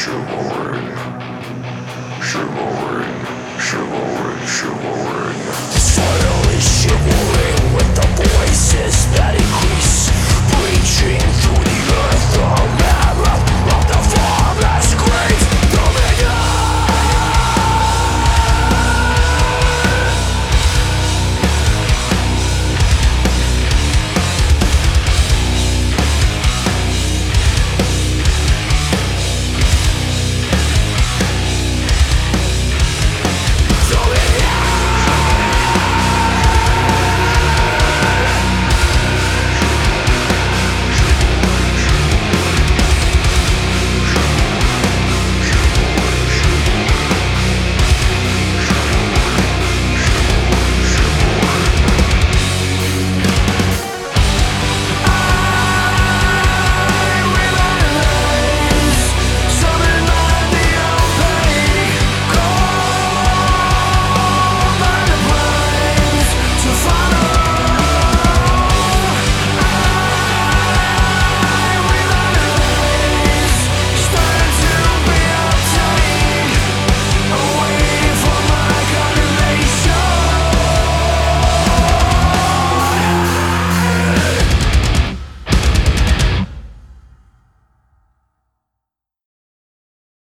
shivering, shivering,